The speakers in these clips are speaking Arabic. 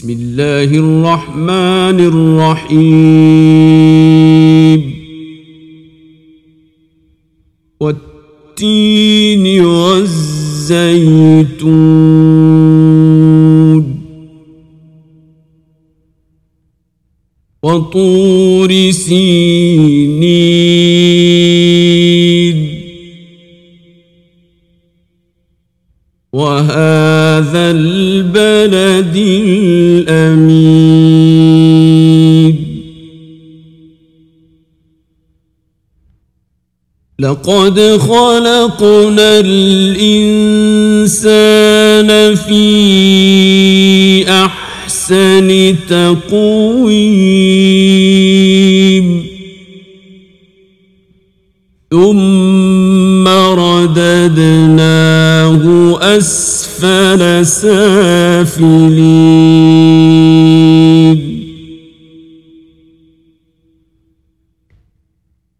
بسم الله الرحمن الرحيم والتين والزيتون وطور سينين وهذا البلد البلد الأمين. لقد خلقنا الإنسان في أحسن تقويم. ثم أسفل سافلين.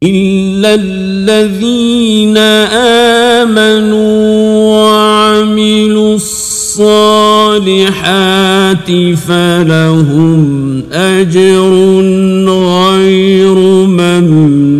إلا الذين آمنوا وعملوا الصالحات فلهم أجر غير ممنون.